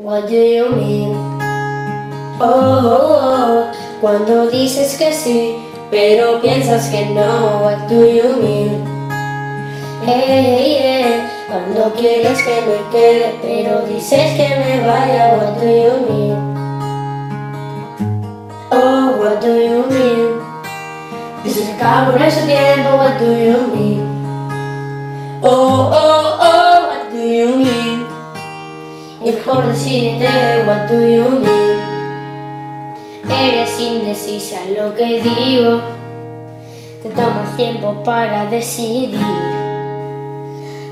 What do you mean? Oh, oh, oh, cuando dices que sí, pero piensas que no. What do you mean? Hey, hey, hey, cuando quieres que me quede, pero dices que me vaya. What do you mean? Oh, what do you mean? Dices que acabo en ese tiempo. What do you mean? Oh, oh, por decirte, what do you mean? Eres indecisa lo que digo. Te tomas tiempo para decidir.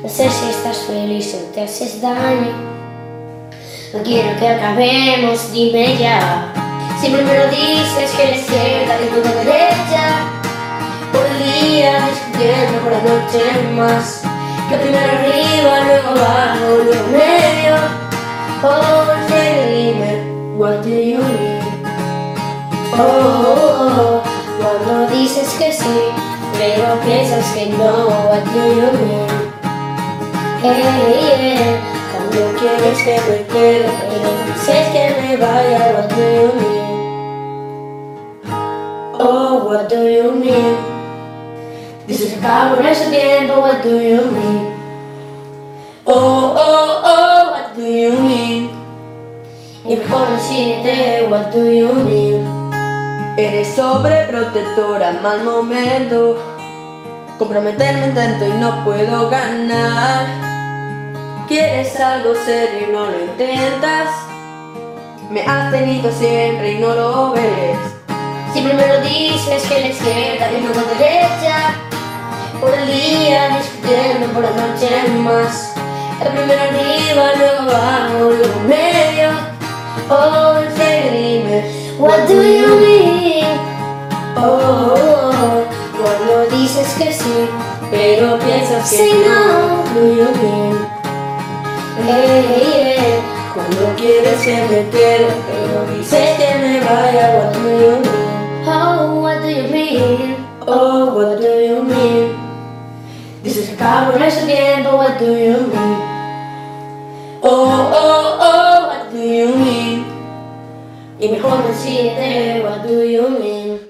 No sé si estás feliz o te haces daño. No quiero que acabemos, dime ya. Siempre me lo dices que la izquierda y tú la derecha. Por día discutiendo por la noche más. Que primero arriba, luego abajo, luego Oh, dime, what do you mean? Oh, oh, oh, cuando dices que sí, pero piensas que no, what do you mean? Hey, yeah, cuando quieres que me quede, pero dices que me vaya, what do you mean? Oh, what do you mean? Dices que acabo en ese what do you mean? Decirte, what do you mean? Eres sobreprotectora, mal momento. Comprometerme intento y no puedo ganar. Quieres algo serio y no lo intentas. Me has tenido siempre y no lo ves. Siempre me lo dices que la izquierda y luego derecha. Por el día discutiendo, por la noche más. El primero arriba, luego abajo, luego medio. Oh, dime, what do you mean? Oh, oh, oh, cuando dices que sí, pero piensas que Say no. What do you mean? Hey, yeah, cuando quieres que me quede, pero dices que me vaya, what do you mean? Oh, what do you mean? Oh, what do you mean? Dices que acabo en ese tiempo, what do you mean? Give me home and see there, what do you mean?